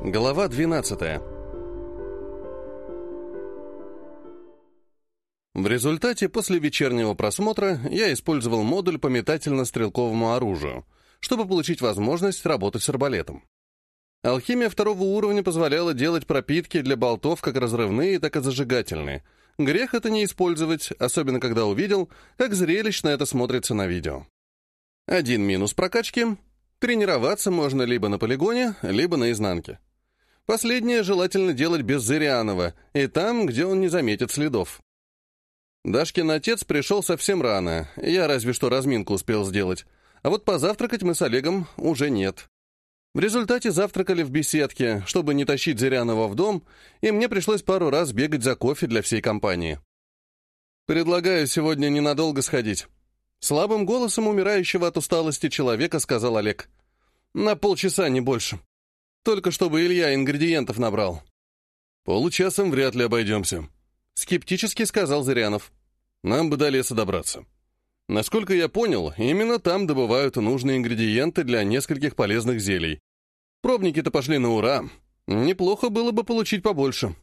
Глава 12 В результате, после вечернего просмотра, я использовал модуль по метательно-стрелковому оружию, чтобы получить возможность работать с арбалетом. Алхимия второго уровня позволяла делать пропитки для болтов как разрывные, так и зажигательные. Грех это не использовать, особенно когда увидел, как зрелищно это смотрится на видео. Один минус прокачки — тренироваться можно либо на полигоне, либо на изнанке. Последнее желательно делать без Зырянова, и там, где он не заметит следов. Дашкин отец пришел совсем рано, я разве что разминку успел сделать, а вот позавтракать мы с Олегом уже нет. В результате завтракали в беседке, чтобы не тащить Зырянова в дом, и мне пришлось пару раз бегать за кофе для всей компании. «Предлагаю сегодня ненадолго сходить». Слабым голосом умирающего от усталости человека сказал Олег. «На полчаса, не больше. Только чтобы Илья ингредиентов набрал». «Получасом вряд ли обойдемся», — скептически сказал Зырянов. «Нам бы до леса добраться». Насколько я понял, именно там добывают нужные ингредиенты для нескольких полезных зелий. Пробники-то пошли на ура. Неплохо было бы получить побольше.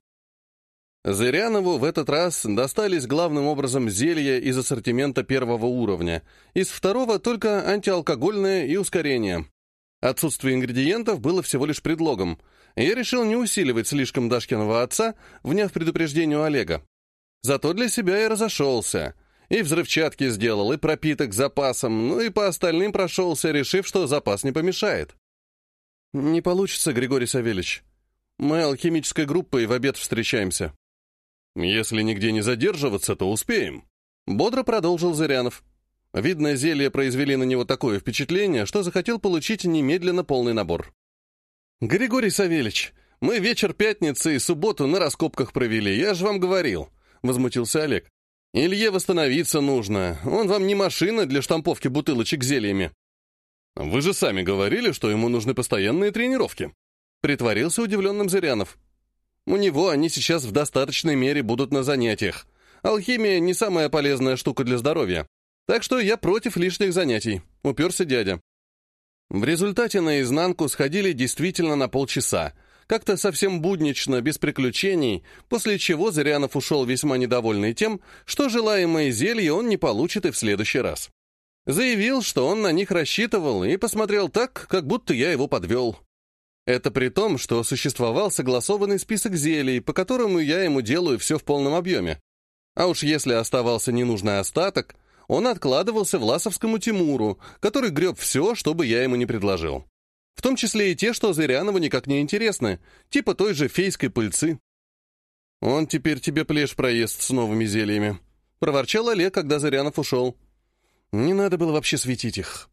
Зырянову в этот раз достались главным образом зелья из ассортимента первого уровня, из второго только антиалкогольное и ускорение. Отсутствие ингредиентов было всего лишь предлогом. Я решил не усиливать слишком Дашкиного отца, вняв предупреждению Олега. Зато для себя я разошелся — и взрывчатки сделал, и пропиток запасом, ну и по остальным прошелся, решив, что запас не помешает. «Не получится, Григорий Савельевич. Мы алхимической группой в обед встречаемся». «Если нигде не задерживаться, то успеем», — бодро продолжил Зырянов. Видно, зелья произвели на него такое впечатление, что захотел получить немедленно полный набор. «Григорий Савельевич, мы вечер пятницы и субботу на раскопках провели, я же вам говорил», — возмутился Олег. Илье восстановиться нужно. Он вам не машина для штамповки бутылочек зельями. Вы же сами говорили, что ему нужны постоянные тренировки. Притворился удивленным Зырянов. У него они сейчас в достаточной мере будут на занятиях. Алхимия не самая полезная штука для здоровья. Так что я против лишних занятий. Уперся дядя. В результате наизнанку сходили действительно на полчаса, как-то совсем буднично, без приключений, после чего Зырянов ушел весьма недовольный тем, что желаемые зелья он не получит и в следующий раз. Заявил, что он на них рассчитывал, и посмотрел так, как будто я его подвел. Это при том, что существовал согласованный список зелий, по которому я ему делаю все в полном объеме. А уж если оставался ненужный остаток, он откладывался Власовскому Тимуру, который греб все, чтобы я ему не предложил. В том числе и те, что Зырянову никак не интересны, типа той же фейской пыльцы. «Он теперь тебе плешь проест с новыми зельями», — проворчал Олег, когда Зырянов ушел. «Не надо было вообще светить их».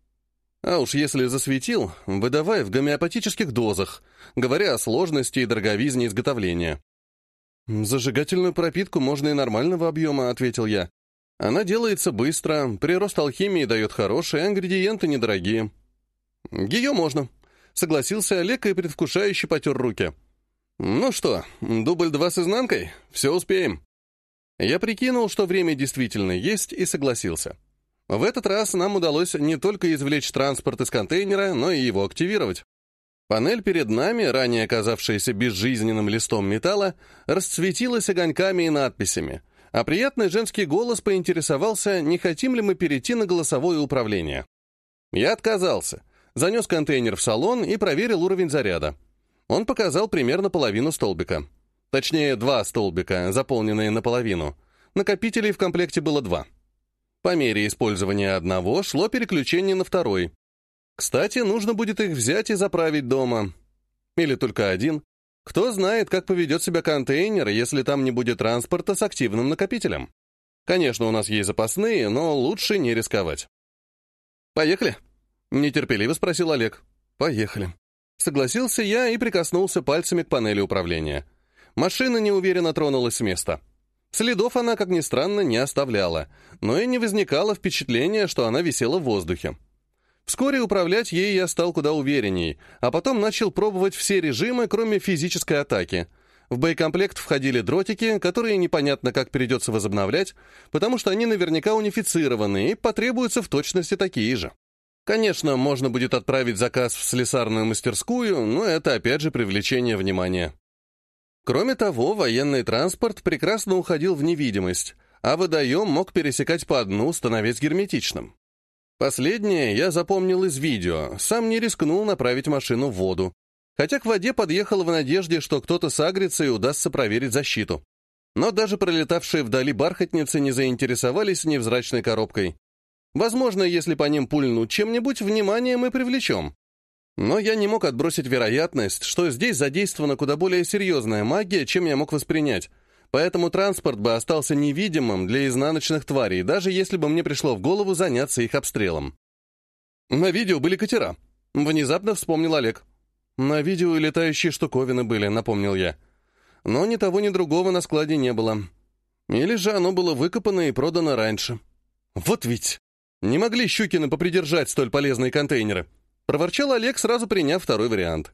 А уж если засветил, выдавай в гомеопатических дозах, говоря о сложности и дороговизне изготовления. «Зажигательную пропитку можно и нормального объема», — ответил я. «Она делается быстро, прирост алхимии дает хороший, а ингредиенты недорогие». «Ее можно», Согласился Олег и предвкушающе потер руки. «Ну что, дубль два с изнанкой? Все успеем». Я прикинул, что время действительно есть, и согласился. В этот раз нам удалось не только извлечь транспорт из контейнера, но и его активировать. Панель перед нами, ранее оказавшаяся безжизненным листом металла, расцветилась огоньками и надписями, а приятный женский голос поинтересовался, не хотим ли мы перейти на голосовое управление. Я отказался — занес контейнер в салон и проверил уровень заряда. Он показал примерно половину столбика. Точнее, два столбика, заполненные наполовину. Накопителей в комплекте было два. По мере использования одного шло переключение на второй. Кстати, нужно будет их взять и заправить дома. Или только один. Кто знает, как поведет себя контейнер, если там не будет транспорта с активным накопителем. Конечно, у нас есть запасные, но лучше не рисковать. «Поехали!» Нетерпеливо спросил Олег. «Поехали». Согласился я и прикоснулся пальцами к панели управления. Машина неуверенно тронулась с места. Следов она, как ни странно, не оставляла, но и не возникало впечатления, что она висела в воздухе. Вскоре управлять ей я стал куда уверенней, а потом начал пробовать все режимы, кроме физической атаки. В боекомплект входили дротики, которые непонятно как придется возобновлять, потому что они наверняка унифицированы и потребуются в точности такие же. Конечно, можно будет отправить заказ в слесарную мастерскую, но это опять же привлечение внимания. Кроме того, военный транспорт прекрасно уходил в невидимость, а водоем мог пересекать по дну, становясь герметичным. Последнее я запомнил из видео, сам не рискнул направить машину в воду, хотя к воде подъехал в надежде, что кто-то сагрится и удастся проверить защиту. Но даже пролетавшие вдали бархатницы не заинтересовались невзрачной коробкой. Возможно, если по ним пульнуть чем-нибудь, внимание мы привлечем. Но я не мог отбросить вероятность, что здесь задействована куда более серьезная магия, чем я мог воспринять, поэтому транспорт бы остался невидимым для изнаночных тварей, даже если бы мне пришло в голову заняться их обстрелом. На видео были катера. Внезапно вспомнил Олег. На видео и летающие штуковины были, напомнил я. Но ни того, ни другого на складе не было. Или же оно было выкопано и продано раньше. Вот ведь! Не могли Щукины попридержать столь полезные контейнеры. Проворчал Олег, сразу приняв второй вариант.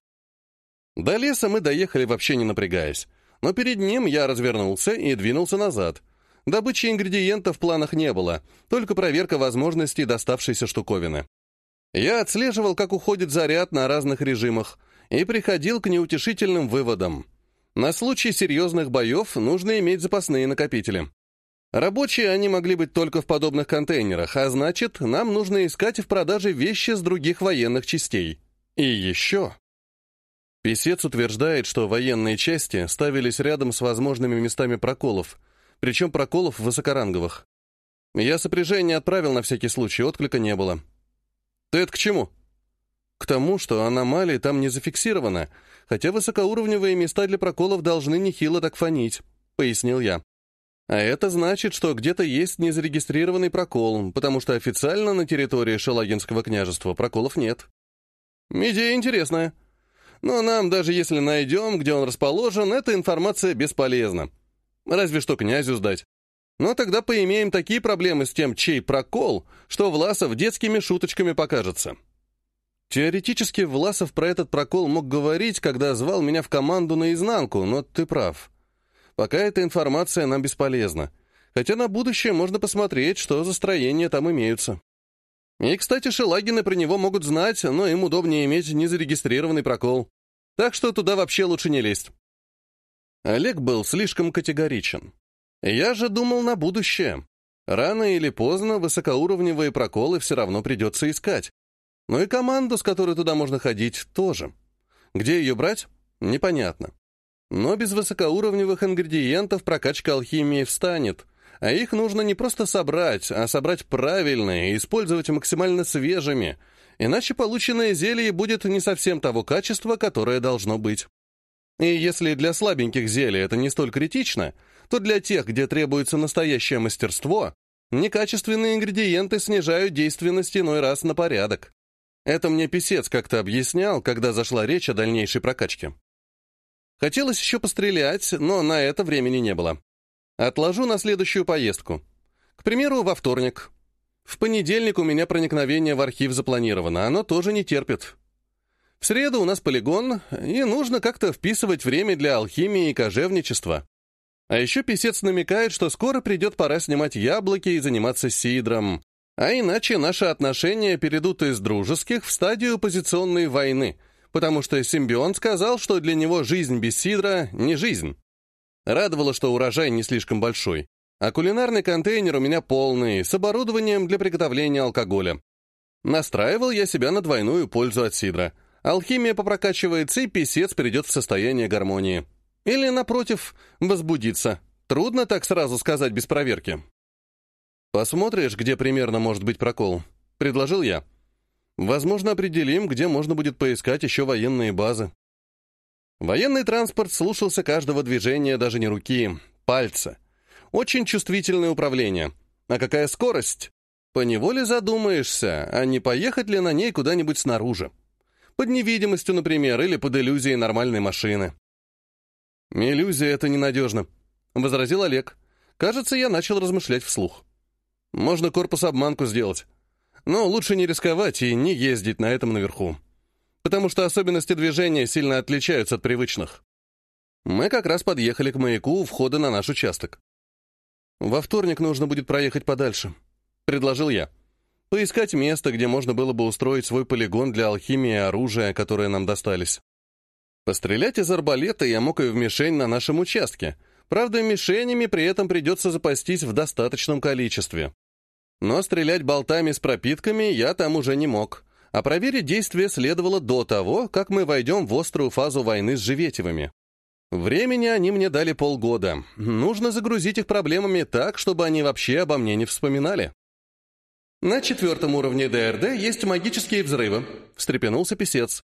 До леса мы доехали вообще не напрягаясь, но перед ним я развернулся и двинулся назад. Добычи ингредиентов в планах не было, только проверка возможностей доставшейся штуковины. Я отслеживал, как уходит заряд на разных режимах, и приходил к неутешительным выводам. На случай серьезных боев нужно иметь запасные накопители. Рабочие они могли быть только в подобных контейнерах, а значит, нам нужно искать в продаже вещи с других военных частей. И еще. Песец утверждает, что военные части ставились рядом с возможными местами проколов, причем проколов высокоранговых. Я сопряжение отправил на всякий случай, отклика не было. Ты это к чему? К тому, что аномалии там не зафиксировано, хотя высокоуровневые места для проколов должны нехило так фонить, пояснил я. А это значит, что где-то есть незарегистрированный прокол, потому что официально на территории Шелагинского княжества проколов нет. Идея интересная. Но нам, даже если найдем, где он расположен, эта информация бесполезна. Разве что князю сдать. Но тогда поимеем такие проблемы с тем, чей прокол, что Власов детскими шуточками покажется. Теоретически Власов про этот прокол мог говорить, когда звал меня в команду наизнанку, но ты прав. Пока эта информация нам бесполезна. Хотя на будущее можно посмотреть, что за строения там имеются. И, кстати, шелагины про него могут знать, но им удобнее иметь незарегистрированный прокол. Так что туда вообще лучше не лезть. Олег был слишком категоричен. Я же думал на будущее. Рано или поздно высокоуровневые проколы все равно придется искать. Ну и команду, с которой туда можно ходить, тоже. Где ее брать? Непонятно. Но без высокоуровневых ингредиентов прокачка алхимии встанет, а их нужно не просто собрать, а собрать правильно и использовать максимально свежими, иначе полученное зелье будет не совсем того качества, которое должно быть. И если для слабеньких зелий это не столь критично, то для тех, где требуется настоящее мастерство, некачественные ингредиенты снижают действенность иной раз на порядок. Это мне писец как-то объяснял, когда зашла речь о дальнейшей прокачке. Хотелось еще пострелять, но на это времени не было. Отложу на следующую поездку. К примеру, во вторник. В понедельник у меня проникновение в архив запланировано, оно тоже не терпит. В среду у нас полигон, и нужно как-то вписывать время для алхимии и кожевничества. А еще писец намекает, что скоро придет пора снимать яблоки и заниматься сидром. А иначе наши отношения перейдут из дружеских в стадию позиционной войны — потому что симбион сказал, что для него жизнь без сидра — не жизнь. Радовало, что урожай не слишком большой, а кулинарный контейнер у меня полный, с оборудованием для приготовления алкоголя. Настраивал я себя на двойную пользу от сидра. Алхимия попрокачивается, и писец придет в состояние гармонии. Или, напротив, возбудится. Трудно так сразу сказать без проверки. «Посмотришь, где примерно может быть прокол?» — предложил я. Возможно, определим, где можно будет поискать еще военные базы. Военный транспорт слушался каждого движения даже не руки, пальца. Очень чувствительное управление. А какая скорость? Поневоле задумаешься, а не поехать ли на ней куда-нибудь снаружи. Под невидимостью, например, или под иллюзией нормальной машины. «Иллюзия — это ненадежно», — возразил Олег. «Кажется, я начал размышлять вслух. Можно корпус-обманку сделать. Но лучше не рисковать и не ездить на этом наверху. Потому что особенности движения сильно отличаются от привычных. Мы как раз подъехали к маяку у входа на наш участок. «Во вторник нужно будет проехать подальше», — предложил я. Поискать место, где можно было бы устроить свой полигон для алхимии и оружия, которые нам достались. Пострелять из арбалета я мог и в мишень на нашем участке. Правда, мишенями при этом придется запастись в достаточном количестве. Но стрелять болтами с пропитками я там уже не мог. А проверить действие следовало до того, как мы войдем в острую фазу войны с Живетевыми. Времени они мне дали полгода. Нужно загрузить их проблемами так, чтобы они вообще обо мне не вспоминали. «На четвертом уровне ДРД есть магические взрывы», — встрепенулся писец.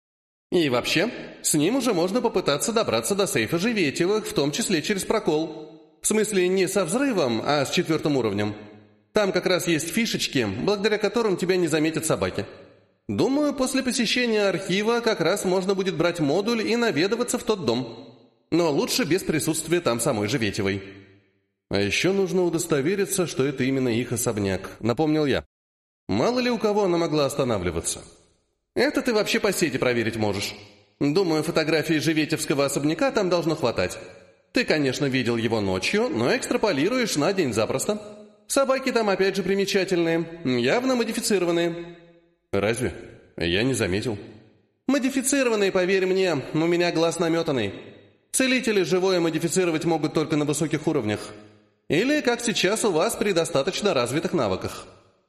«И вообще, с ним уже можно попытаться добраться до сейфа Живетевых, в том числе через прокол. В смысле, не со взрывом, а с четвертым уровнем. Там как раз есть фишечки, благодаря которым тебя не заметят собаки. Думаю, после посещения архива как раз можно будет брать модуль и наведываться в тот дом». Но лучше без присутствия там самой Живетевой. А еще нужно удостовериться, что это именно их особняк, напомнил я. Мало ли у кого она могла останавливаться. Это ты вообще по сети проверить можешь. Думаю, фотографии Живетевского особняка там должно хватать. Ты, конечно, видел его ночью, но экстраполируешь на день запросто. Собаки там опять же примечательные, явно модифицированные. Разве? Я не заметил. Модифицированные, поверь мне, у меня глаз наметанный. Целители живое модифицировать могут только на высоких уровнях. Или, как сейчас у вас, при достаточно развитых навыках.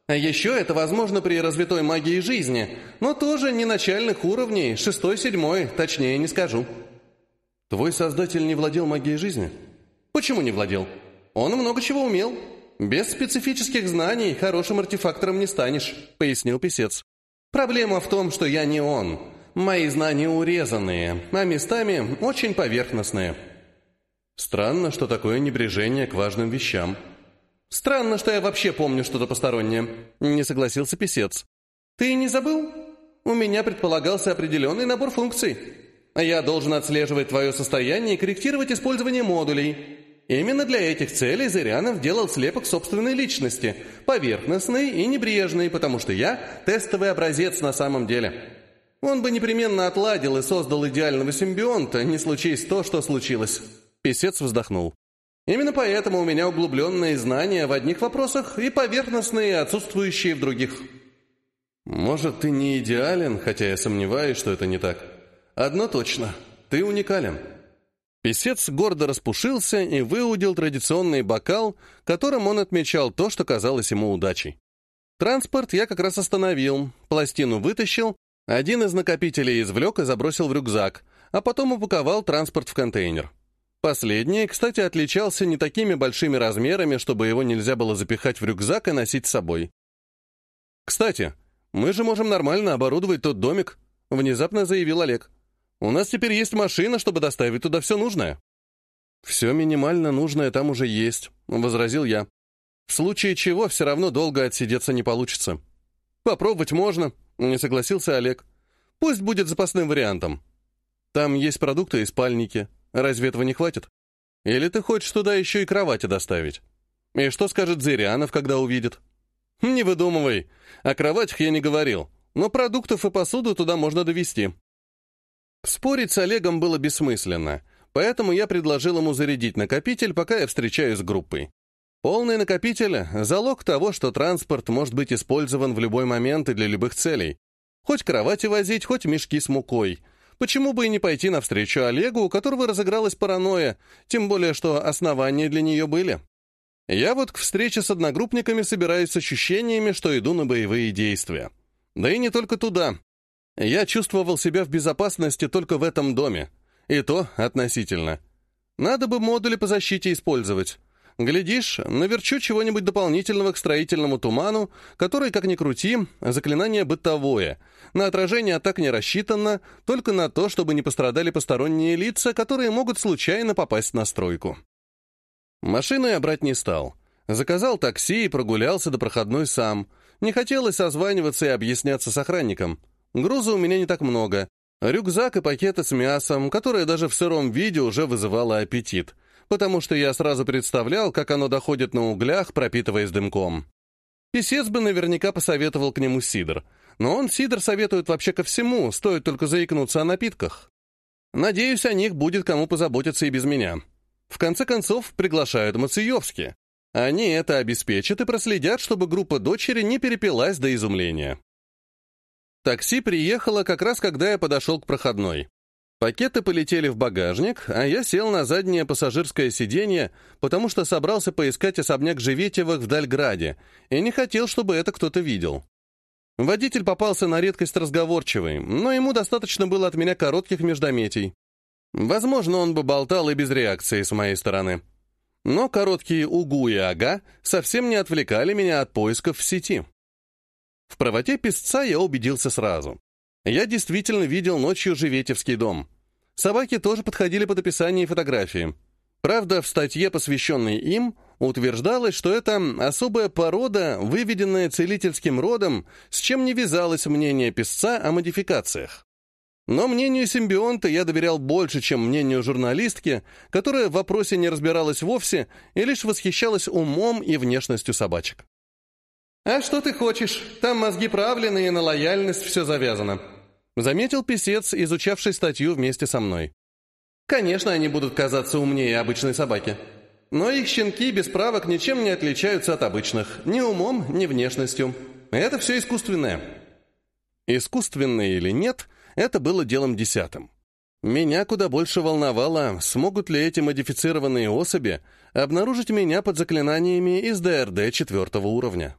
А еще это возможно при развитой магии жизни, но тоже не начальных уровней, шестой-седьмой, точнее не скажу. Твой создатель не владел магией жизни? Почему не владел? Он много чего умел. Без специфических знаний хорошим артефактором не станешь, пояснил писец. Проблема в том, что я не он. Мои знания урезанные, а местами очень поверхностные. Странно, что такое небрежение к важным вещам. Странно, что я вообще помню что-то постороннее. Не согласился писец. Ты не забыл? У меня предполагался определенный набор функций. Я должен отслеживать твое состояние и корректировать использование модулей. Именно для этих целей Зырянов делал слепок собственной личности, поверхностный и небрежный, потому что я тестовый образец на самом деле. Он бы непременно отладил и создал идеального симбионта, не случись то, что случилось. Песец вздохнул. Именно поэтому у меня углубленные знания в одних вопросах и поверхностные, отсутствующие в других. Может, ты не идеален, хотя я сомневаюсь, что это не так. Одно точно, ты уникален. Песец гордо распушился и выудил традиционный бокал, которым он отмечал то, что казалось ему удачей. Транспорт я как раз остановил, пластину вытащил один из накопителей извлек и забросил в рюкзак, а потом упаковал транспорт в контейнер. Последний, кстати, отличался не такими большими размерами, чтобы его нельзя было запихать в рюкзак и носить с собой. «Кстати, мы же можем нормально оборудовать тот домик», — внезапно заявил Олег. «У нас теперь есть машина, чтобы доставить туда все нужное». «Все минимально нужное там уже есть», — возразил я. «В случае чего все равно долго отсидеться не получится. Попробовать можно, не согласился Олег. Пусть будет запасным вариантом. Там есть продукты и спальники. Разве этого не хватит? Или ты хочешь туда еще и кровати доставить? И что скажет Зырянов, когда увидит? Не выдумывай. О кроватях я не говорил. Но продуктов и посуду туда можно довести. Спорить с Олегом было бессмысленно, поэтому я предложил ему зарядить накопитель, пока я встречаюсь с группой. Полный накопитель — залог того, что транспорт может быть использован в любой момент и для любых целей. Хоть кровати возить, хоть мешки с мукой. Почему бы и не пойти навстречу Олегу, у которого разыгралась паранойя, тем более, что основания для нее были. Я вот к встрече с одногруппниками собираюсь с ощущениями, что иду на боевые действия. Да и не только туда. Я чувствовал себя в безопасности только в этом доме. И то относительно. Надо бы модули по защите использовать. Глядишь, наверчу чего-нибудь дополнительного к строительному туману, который, как ни крути, заклинание бытовое. На отражение атак не рассчитано, только на то, чтобы не пострадали посторонние лица, которые могут случайно попасть на стройку. Машину я брать не стал. Заказал такси и прогулялся до проходной сам. Не хотелось созваниваться и объясняться с охранником. Груза у меня не так много. Рюкзак и пакеты с мясом, которые даже в сыром виде уже вызывало аппетит — потому что я сразу представлял, как оно доходит на углях, пропитываясь дымком. Песец бы наверняка посоветовал к нему сидр, но он сидр советует вообще ко всему, стоит только заикнуться о напитках. Надеюсь, о них будет кому позаботиться и без меня. В конце концов, приглашают Мациевски. Они это обеспечат и проследят, чтобы группа дочери не перепилась до изумления. Такси приехало как раз, когда я подошел к проходной. Пакеты полетели в багажник, а я сел на заднее пассажирское сиденье, потому что собрался поискать особняк Живетевых в Дальграде и не хотел, чтобы это кто-то видел. Водитель попался на редкость разговорчивый, но ему достаточно было от меня коротких междометий. Возможно, он бы болтал и без реакции с моей стороны. Но короткие «угу» и «ага» совсем не отвлекали меня от поисков в сети. В правоте песца я убедился сразу. Я действительно видел ночью Живетевский дом. Собаки тоже подходили под описание фотографии. Правда, в статье, посвященной им, утверждалось, что это особая порода, выведенная целительским родом, с чем не вязалось мнение писца о модификациях. Но мнению симбионта я доверял больше, чем мнению журналистки, которая в вопросе не разбиралась вовсе и лишь восхищалась умом и внешностью собачек. «А что ты хочешь? Там мозги правленные, на лояльность все завязано», заметил писец, изучавший статью вместе со мной. «Конечно, они будут казаться умнее обычной собаки. Но их щенки без правок ничем не отличаются от обычных, ни умом, ни внешностью. Это все искусственное». Искусственное или нет, это было делом десятым. Меня куда больше волновало, смогут ли эти модифицированные особи обнаружить меня под заклинаниями из ДРД четвертого уровня.